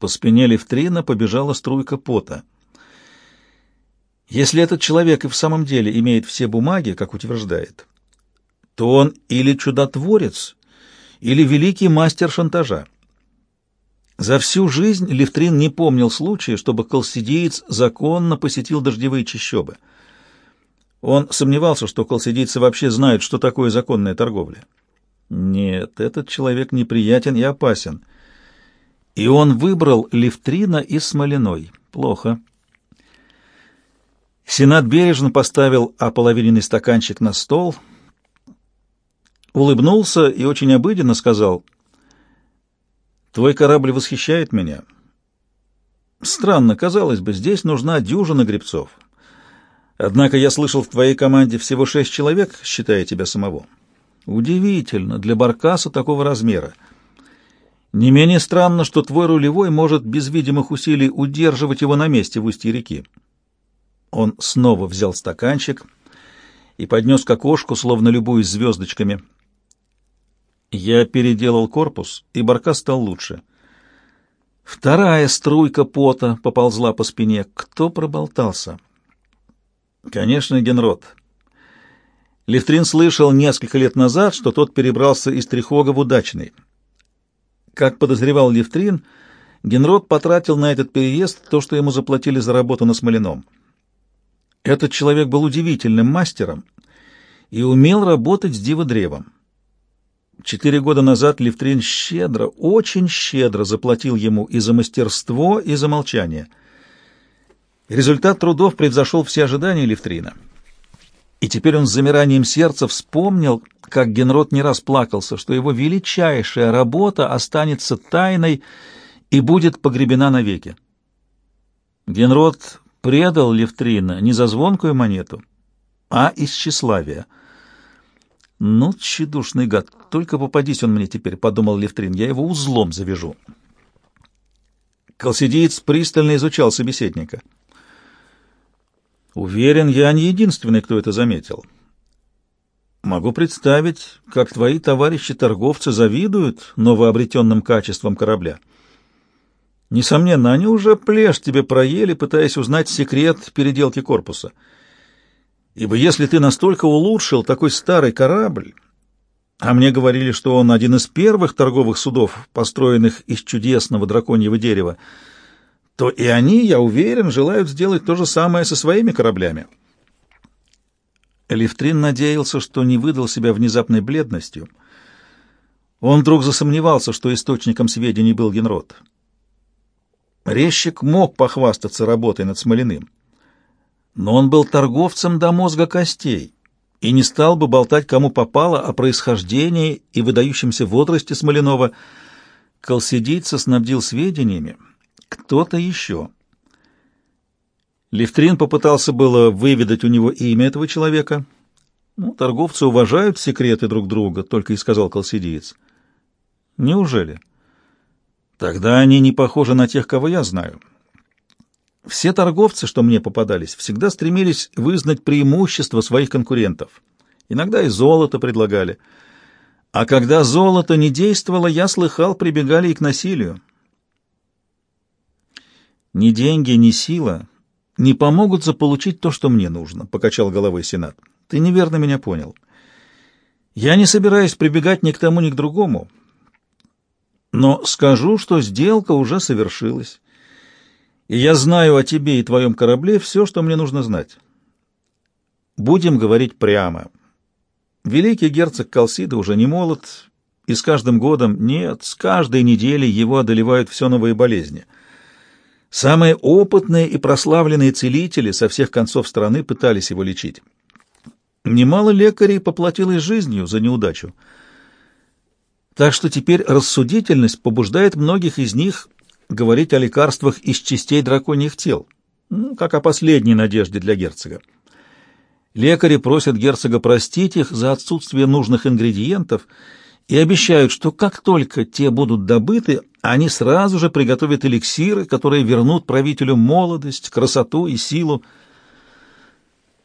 По спине Левтрина побежала струйка пота. Если этот человек и в самом деле имеет все бумаги, как утверждает, то он или чудотворец, или великий мастер шантажа. За всю жизнь Левтрин не помнил случая, чтобы колсидиец законно посетил дождевые чащобы. Он сомневался, что колсидийцы вообще знают, что такое законная торговля. Нет, этот человек неприятен и опасен. И он выбрал Левтрина из Смолиной. Плохо. Сенат бережно поставил ополовиненный стаканчик на стол, улыбнулся и очень обыденно сказал, «Твой корабль восхищает меня. Странно, казалось бы, здесь нужна дюжина гребцов. Однако я слышал в твоей команде всего шесть человек, считая тебя самого. Удивительно для баркаса такого размера. Не менее странно, что твой рулевой может без видимых усилий удерживать его на месте в устье реки. Он снова взял стаканчик и поднес к окошку, словно любуясь звездочками. Я переделал корпус, и барка стал лучше. Вторая струйка пота поползла по спине. Кто проболтался? Конечно, Генрод. Левтрин слышал несколько лет назад, что тот перебрался из Трихога в Удачный. Как подозревал Левтрин, Генрод потратил на этот переезд то, что ему заплатили за работу на Смоленом. Этот человек был удивительным мастером и умел работать с диводревом. Четыре года назад Левтрин щедро, очень щедро заплатил ему и за мастерство, и за молчание. Результат трудов превзошел все ожидания Левтрина. И теперь он с замиранием сердца вспомнил, как Генрот не раз плакался, что его величайшая работа останется тайной и будет погребена навеки. Генрот предал Левтрина не за звонкую монету, а из тщеславия. «Ну, тщедушный гад, только попадись он мне теперь», — подумал Левтрин, — «я его узлом завяжу». Колсидиец пристально изучал собеседника. «Уверен, я не единственный, кто это заметил. Могу представить, как твои товарищи-торговцы завидуют новообретенным качествам корабля». Несомненно, они уже плешь тебе проели, пытаясь узнать секрет переделки корпуса. Ибо если ты настолько улучшил такой старый корабль, а мне говорили, что он один из первых торговых судов, построенных из чудесного драконьего дерева, то и они, я уверен, желают сделать то же самое со своими кораблями. Левтрин надеялся, что не выдал себя внезапной бледностью. Он вдруг засомневался, что источником сведений был Генрод. Резчик мог похвастаться работой над Смолиным, но он был торговцем до мозга костей и не стал бы болтать кому попало о происхождении и выдающемся возрасте Смоленова. Колсидийца снабдил сведениями кто-то еще. Левтрин попытался было выведать у него имя этого человека. Ну, торговцы уважают секреты друг друга, только и сказал колсидиец. Неужели? Тогда они не похожи на тех, кого я знаю. Все торговцы, что мне попадались, всегда стремились вызнать преимущества своих конкурентов. Иногда и золото предлагали. А когда золото не действовало, я слыхал, прибегали и к насилию. Ни деньги, ни сила не помогут заполучить то, что мне нужно, — покачал головой Сенат. Ты неверно меня понял. Я не собираюсь прибегать ни к тому, ни к другому. Но скажу, что сделка уже совершилась, и я знаю о тебе и твоем корабле все, что мне нужно знать. Будем говорить прямо. Великий герцог Калсида уже не молод, и с каждым годом, нет, с каждой неделей его одолевают все новые болезни. Самые опытные и прославленные целители со всех концов страны пытались его лечить. Немало лекарей поплатилось жизнью за неудачу. Так что теперь рассудительность побуждает многих из них говорить о лекарствах из частей драконьих тел, ну, как о последней надежде для герцога. Лекари просят герцога простить их за отсутствие нужных ингредиентов и обещают, что как только те будут добыты, они сразу же приготовят эликсиры, которые вернут правителю молодость, красоту и силу.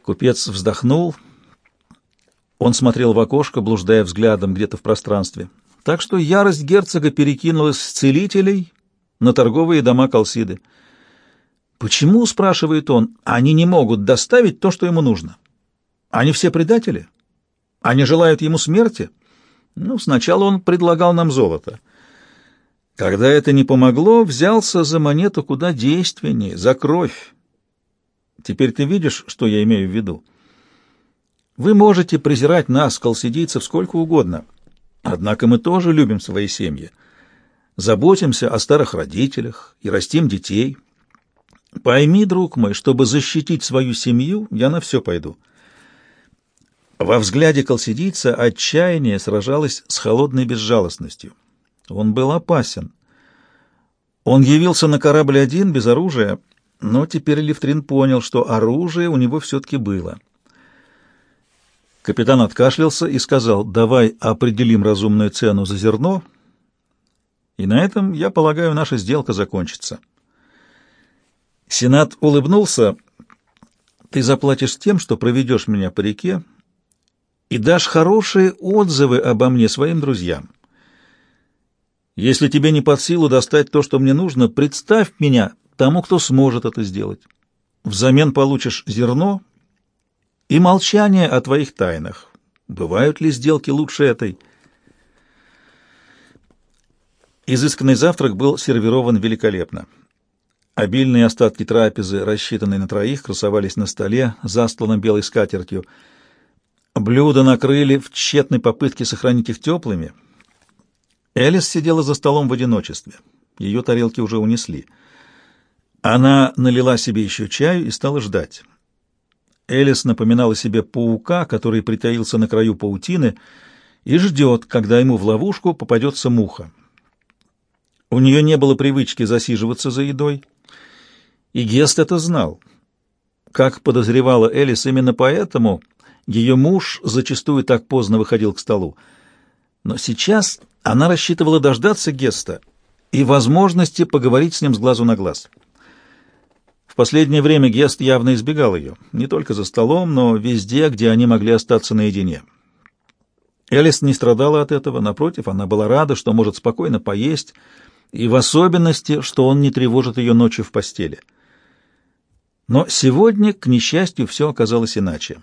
Купец вздохнул. Он смотрел в окошко, блуждая взглядом где-то в пространстве. Так что ярость герцога перекинулась с целителей на торговые дома Калсиды. Почему, спрашивает он, они не могут доставить то, что ему нужно? Они все предатели? Они желают ему смерти? Ну, сначала он предлагал нам золото. Когда это не помогло, взялся за монету куда действеннее, за кровь. Теперь ты видишь, что я имею в виду? Вы можете презирать нас, колсидийцев, сколько угодно. Однако мы тоже любим свои семьи. Заботимся о старых родителях и растим детей. Пойми, друг мой, чтобы защитить свою семью, я на все пойду. Во взгляде колсидийца отчаяние сражалось с холодной безжалостностью. Он был опасен. Он явился на корабль один, без оружия, но теперь Левтрин понял, что оружие у него все-таки было. Капитан откашлялся и сказал, «Давай определим разумную цену за зерно, и на этом, я полагаю, наша сделка закончится». Сенат улыбнулся, «Ты заплатишь тем, что проведешь меня по реке, и дашь хорошие отзывы обо мне своим друзьям. Если тебе не под силу достать то, что мне нужно, представь меня тому, кто сможет это сделать. Взамен получишь зерно и молчание о твоих тайнах. Бывают ли сделки лучше этой? Изысканный завтрак был сервирован великолепно. Обильные остатки трапезы, рассчитанные на троих, красовались на столе, застланном белой скатертью — Блюда накрыли в тщетной попытке сохранить их теплыми. Элис сидела за столом в одиночестве. Ее тарелки уже унесли. Она налила себе еще чаю и стала ждать. Элис напоминала себе паука, который притаился на краю паутины и ждет, когда ему в ловушку попадется муха. У нее не было привычки засиживаться за едой, и Гест это знал. Как подозревала Элис, именно поэтому ее муж зачастую так поздно выходил к столу. Но сейчас она рассчитывала дождаться Геста и возможности поговорить с ним с глазу на глаз. В последнее время Гест явно избегал ее, не только за столом, но везде, где они могли остаться наедине. Элис не страдала от этого, напротив, она была рада, что может спокойно поесть, и в особенности, что он не тревожит ее ночью в постели. Но сегодня, к несчастью, все оказалось иначе.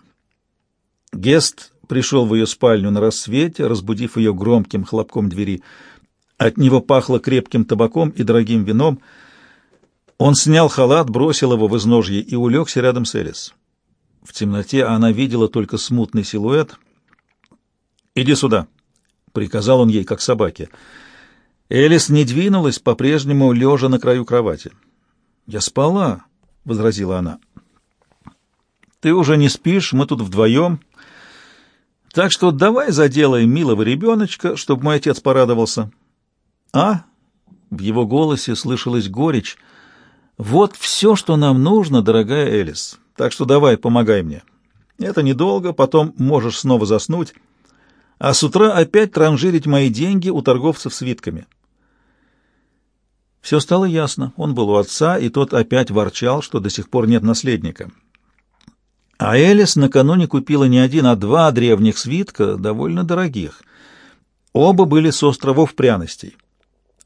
Гест пришел в ее спальню на рассвете, разбудив ее громким хлопком двери. От него пахло крепким табаком и дорогим вином. Он снял халат, бросил его в изножье и улегся рядом с Элис. В темноте она видела только смутный силуэт. «Иди сюда», — приказал он ей, как собаке. Элис не двинулась, по-прежнему лежа на краю кровати. «Я спала», — возразила она. «Ты уже не спишь, мы тут вдвоем». Так что давай заделаем милого ребеночка, чтобы мой отец порадовался. А? В его голосе слышалась горечь. Вот все, что нам нужно, дорогая Элис. Так что давай, помогай мне. Это недолго, потом можешь снова заснуть, а с утра опять транжирить мои деньги у торговцев свитками. Все стало ясно. Он был у отца, и тот опять ворчал, что до сих пор нет наследника. А Элис накануне купила не один, а два древних свитка, довольно дорогих. Оба были с островов пряностей.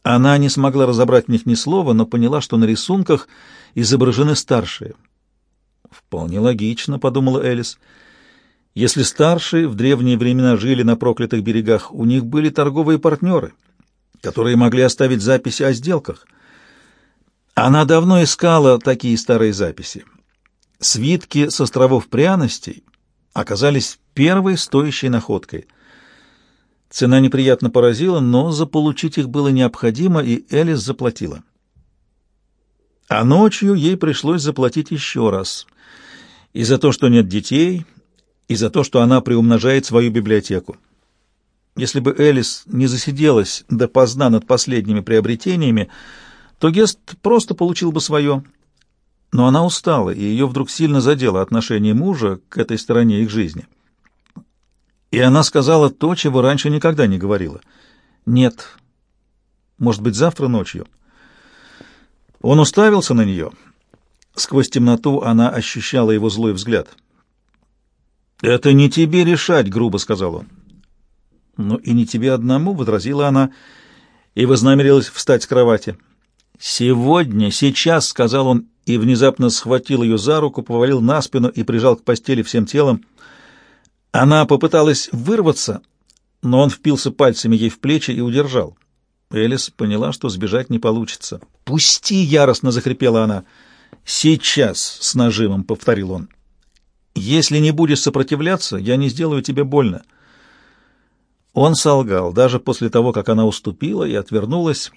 Она не смогла разобрать в них ни слова, но поняла, что на рисунках изображены старшие. «Вполне логично», — подумала Элис. «Если старшие в древние времена жили на проклятых берегах, у них были торговые партнеры, которые могли оставить записи о сделках». Она давно искала такие старые записи Свитки с островов пряностей оказались первой стоящей находкой. Цена неприятно поразила, но заполучить их было необходимо, и Элис заплатила. А ночью ей пришлось заплатить еще раз. И за то, что нет детей, и за то, что она приумножает свою библиотеку. Если бы Элис не засиделась допоздна над последними приобретениями, то Гест просто получил бы свое — но она устала, и ее вдруг сильно задело отношение мужа к этой стороне их жизни. И она сказала то, чего раньше никогда не говорила. «Нет. Может быть, завтра ночью». Он уставился на нее. Сквозь темноту она ощущала его злой взгляд. «Это не тебе решать», — грубо сказал он. «Ну и не тебе одному», — возразила она и вознамерилась встать с кровати. «Сегодня, сейчас», — сказал он, и внезапно схватил ее за руку, повалил на спину и прижал к постели всем телом. Она попыталась вырваться, но он впился пальцами ей в плечи и удержал. Элис поняла, что сбежать не получится. «Пусти!» — яростно захрипела она. «Сейчас!» — с нажимом повторил он. «Если не будешь сопротивляться, я не сделаю тебе больно». Он солгал, даже после того, как она уступила и отвернулась.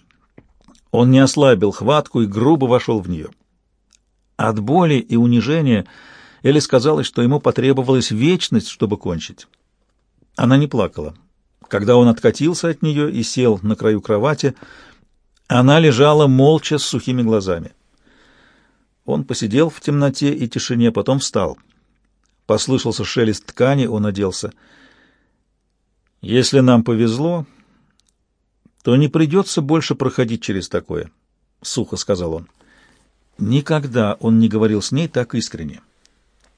Он не ослабил хватку и грубо вошел в нее. От боли и унижения Элис казалось, что ему потребовалась вечность, чтобы кончить. Она не плакала. Когда он откатился от нее и сел на краю кровати, она лежала молча с сухими глазами. Он посидел в темноте и тишине, потом встал. Послышался шелест ткани, он оделся. «Если нам повезло, то не придется больше проходить через такое», — сухо сказал он. Никогда он не говорил с ней так искренне.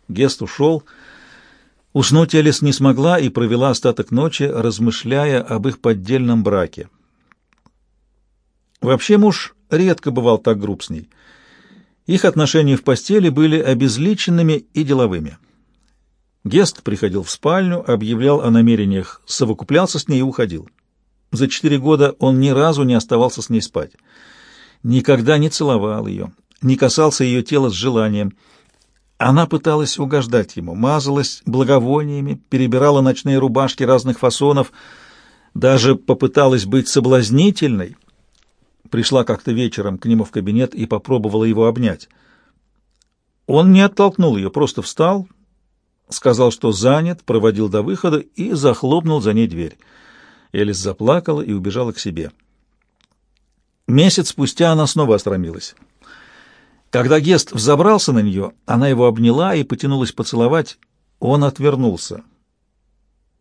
Гест ушел, — Уснуть Элис не смогла и провела остаток ночи, размышляя об их поддельном браке. Вообще муж редко бывал так груб с ней. Их отношения в постели были обезличенными и деловыми. Гест приходил в спальню, объявлял о намерениях, совокуплялся с ней и уходил. За четыре года он ни разу не оставался с ней спать. Никогда не целовал ее, не касался ее тела с желанием — она пыталась угождать ему, мазалась благовониями, перебирала ночные рубашки разных фасонов, даже попыталась быть соблазнительной. Пришла как-то вечером к нему в кабинет и попробовала его обнять. Он не оттолкнул ее, просто встал, сказал, что занят, проводил до выхода и захлопнул за ней дверь. Элис заплакала и убежала к себе. Месяц спустя она снова остромилась. Когда Гест взобрался на нее, она его обняла и потянулась поцеловать. Он отвернулся.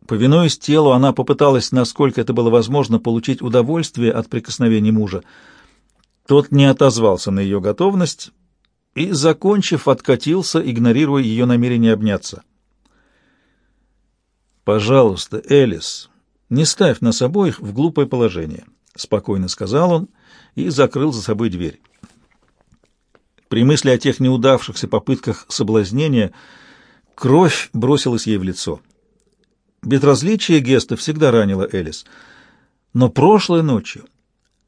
Повинуясь телу, она попыталась, насколько это было возможно, получить удовольствие от прикосновений мужа. Тот не отозвался на ее готовность и, закончив, откатился, игнорируя ее намерение обняться. «Пожалуйста, Элис, не ставь нас обоих в глупое положение», — спокойно сказал он и закрыл за собой дверь. При мысли о тех неудавшихся попытках соблазнения кровь бросилась ей в лицо. Безразличие Геста всегда ранило Элис. Но прошлой ночью,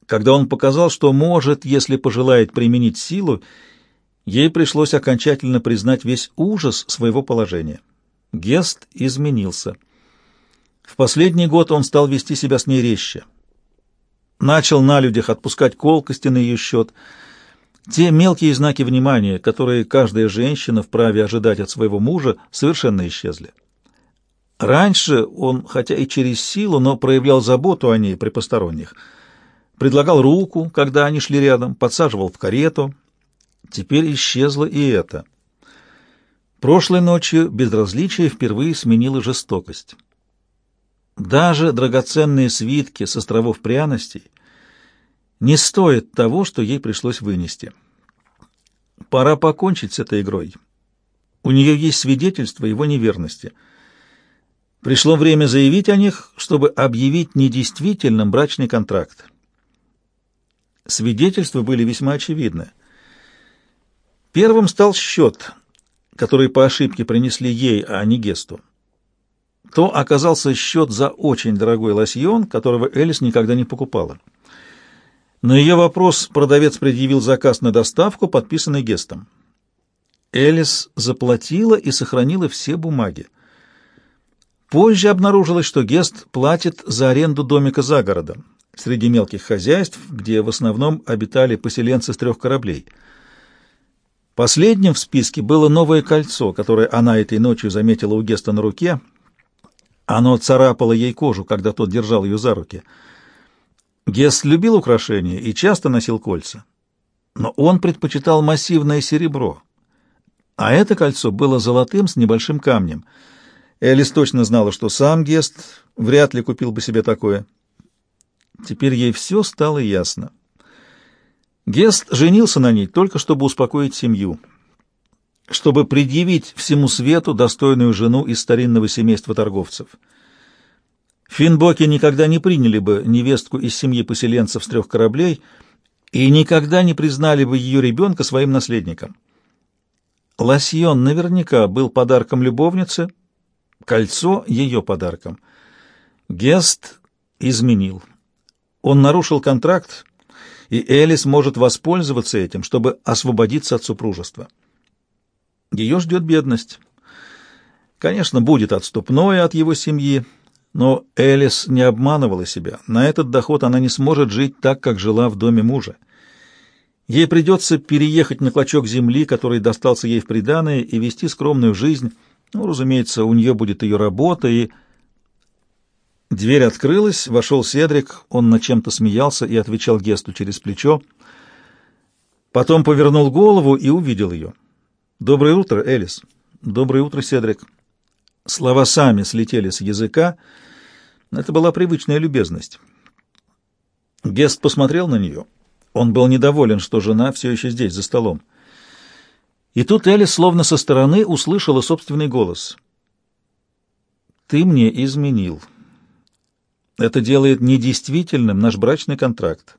когда он показал, что может, если пожелает применить силу, ей пришлось окончательно признать весь ужас своего положения. Гест изменился. В последний год он стал вести себя с ней резче. Начал на людях отпускать колкости на ее счет — те мелкие знаки внимания, которые каждая женщина вправе ожидать от своего мужа, совершенно исчезли. Раньше он, хотя и через силу, но проявлял заботу о ней при посторонних. Предлагал руку, когда они шли рядом, подсаживал в карету. Теперь исчезло и это. Прошлой ночью безразличие впервые сменило жестокость. Даже драгоценные свитки с островов пряностей не стоит того, что ей пришлось вынести. Пора покончить с этой игрой. У нее есть свидетельство его неверности. Пришло время заявить о них, чтобы объявить недействительным брачный контракт. Свидетельства были весьма очевидны. Первым стал счет, который по ошибке принесли ей, а не Гесту. То оказался счет за очень дорогой лосьон, которого Элис никогда не покупала. На ее вопрос продавец предъявил заказ на доставку, подписанный Гестом. Элис заплатила и сохранила все бумаги. Позже обнаружилось, что Гест платит за аренду домика за городом, среди мелких хозяйств, где в основном обитали поселенцы с трех кораблей. Последним в списке было новое кольцо, которое она этой ночью заметила у Геста на руке. Оно царапало ей кожу, когда тот держал ее за руки — Гест любил украшения и часто носил кольца, но он предпочитал массивное серебро, а это кольцо было золотым с небольшим камнем. Элис точно знала, что сам Гест вряд ли купил бы себе такое. Теперь ей все стало ясно. Гест женился на ней только чтобы успокоить семью, чтобы предъявить всему свету достойную жену из старинного семейства торговцев — Финбоки никогда не приняли бы невестку из семьи поселенцев с трех кораблей, и никогда не признали бы ее ребенка своим наследником. Лосьон наверняка был подарком любовницы, кольцо — ее подарком. Гест изменил. Он нарушил контракт, и Элис может воспользоваться этим, чтобы освободиться от супружества. Ее ждет бедность. Конечно, будет отступное от его семьи, но Элис не обманывала себя. На этот доход она не сможет жить так, как жила в доме мужа. Ей придется переехать на клочок земли, который достался ей в приданое, и вести скромную жизнь. Ну, разумеется, у нее будет ее работа, и... Дверь открылась, вошел Седрик, он над чем-то смеялся и отвечал Гесту через плечо. Потом повернул голову и увидел ее. «Доброе утро, Элис». «Доброе утро, Седрик». Слова сами слетели с языка. Это была привычная любезность. Гест посмотрел на нее. Он был недоволен, что жена все еще здесь, за столом. И тут Элис словно со стороны услышала собственный голос. «Ты мне изменил. Это делает недействительным наш брачный контракт.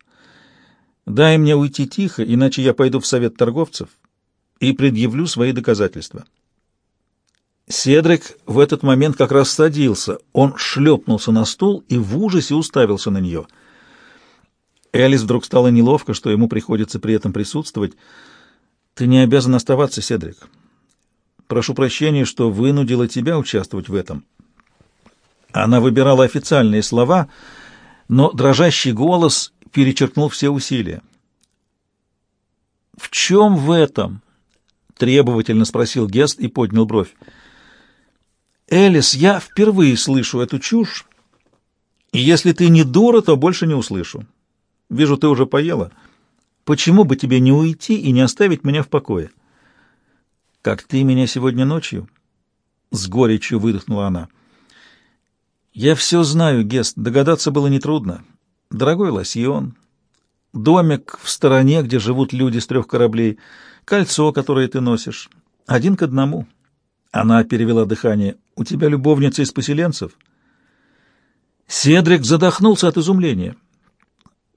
Дай мне уйти тихо, иначе я пойду в совет торговцев и предъявлю свои доказательства». Седрик в этот момент как раз садился. Он шлепнулся на стул и в ужасе уставился на нее. Элис вдруг стало неловко, что ему приходится при этом присутствовать. «Ты не обязан оставаться, Седрик. Прошу прощения, что вынудила тебя участвовать в этом». Она выбирала официальные слова, но дрожащий голос перечеркнул все усилия. «В чем в этом?» — требовательно спросил Гест и поднял бровь. Элис, я впервые слышу эту чушь, и если ты не дура, то больше не услышу. Вижу, ты уже поела. Почему бы тебе не уйти и не оставить меня в покое? Как ты меня сегодня ночью? С горечью выдохнула она. Я все знаю, Гест, догадаться было нетрудно. Дорогой лосьон, домик в стороне, где живут люди с трех кораблей, кольцо, которое ты носишь, один к одному — она перевела дыхание. «У тебя любовница из поселенцев?» Седрик задохнулся от изумления.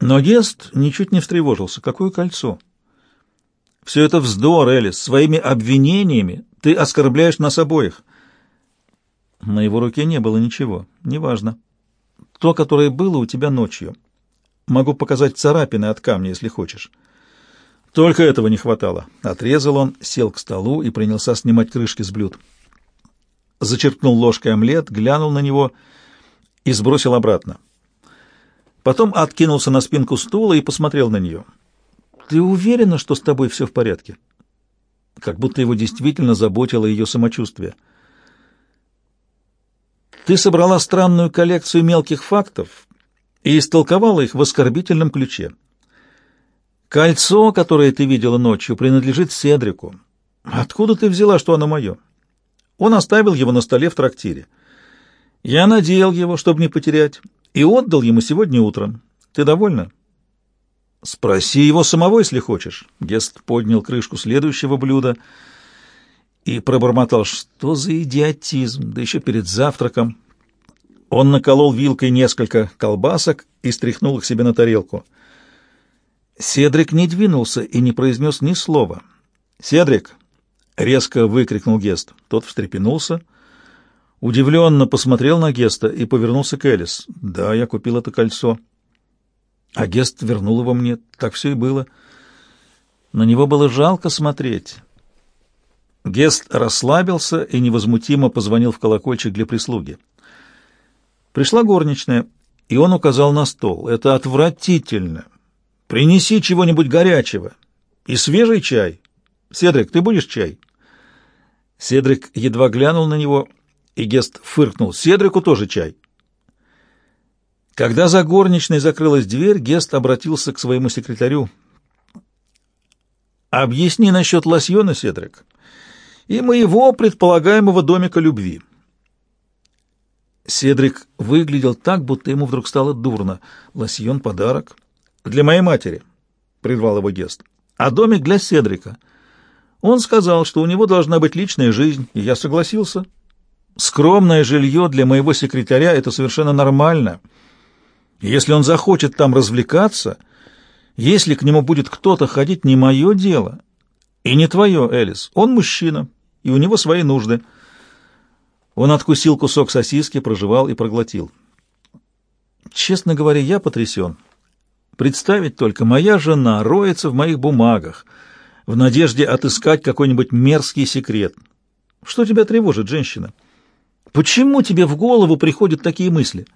Но Гест ничуть не встревожился. Какое кольцо? Все это вздор, Элис. Своими обвинениями ты оскорбляешь нас обоих. На его руке не было ничего. Неважно. То, которое было у тебя ночью. Могу показать царапины от камня, если хочешь. Только этого не хватало. Отрезал он, сел к столу и принялся снимать крышки с блюд. Зачерпнул ложкой омлет, глянул на него и сбросил обратно. Потом откинулся на спинку стула и посмотрел на нее. «Ты уверена, что с тобой все в порядке?» Как будто его действительно заботило ее самочувствие. «Ты собрала странную коллекцию мелких фактов и истолковала их в оскорбительном ключе». Кольцо, которое ты видела ночью, принадлежит Седрику. Откуда ты взяла, что оно мое? Он оставил его на столе в трактире. Я надел его, чтобы не потерять, и отдал ему сегодня утром. Ты довольна? Спроси его самого, если хочешь. Гест поднял крышку следующего блюда и пробормотал, что за идиотизм, да еще перед завтраком. Он наколол вилкой несколько колбасок и стряхнул их себе на тарелку. Седрик не двинулся и не произнес ни слова. «Седрик!» — резко выкрикнул Гест. Тот встрепенулся, удивленно посмотрел на Геста и повернулся к Элис. «Да, я купил это кольцо». А Гест вернул его мне. Так все и было. На него было жалко смотреть. Гест расслабился и невозмутимо позвонил в колокольчик для прислуги. Пришла горничная, и он указал на стол. «Это отвратительно!» Принеси чего-нибудь горячего и свежий чай. Седрик, ты будешь чай?» Седрик едва глянул на него, и Гест фыркнул. «Седрику тоже чай». Когда за горничной закрылась дверь, Гест обратился к своему секретарю. «Объясни насчет лосьона, Седрик, и моего предполагаемого домика любви». Седрик выглядел так, будто ему вдруг стало дурно. Лосьон — подарок. «Для моей матери», — прервал его Гест. «А домик для Седрика». Он сказал, что у него должна быть личная жизнь, и я согласился. Скромное жилье для моего секретаря — это совершенно нормально. Если он захочет там развлекаться, Если к нему будет кто-то ходить, не мое дело. И не твое, Элис. Он мужчина, и у него свои нужды. Он откусил кусок сосиски, прожевал и проглотил. Честно говоря, я потрясен. Представить только, моя жена роется в моих бумагах, в надежде отыскать какой-нибудь мерзкий секрет. Что тебя тревожит, женщина? Почему тебе в голову приходят такие мысли?»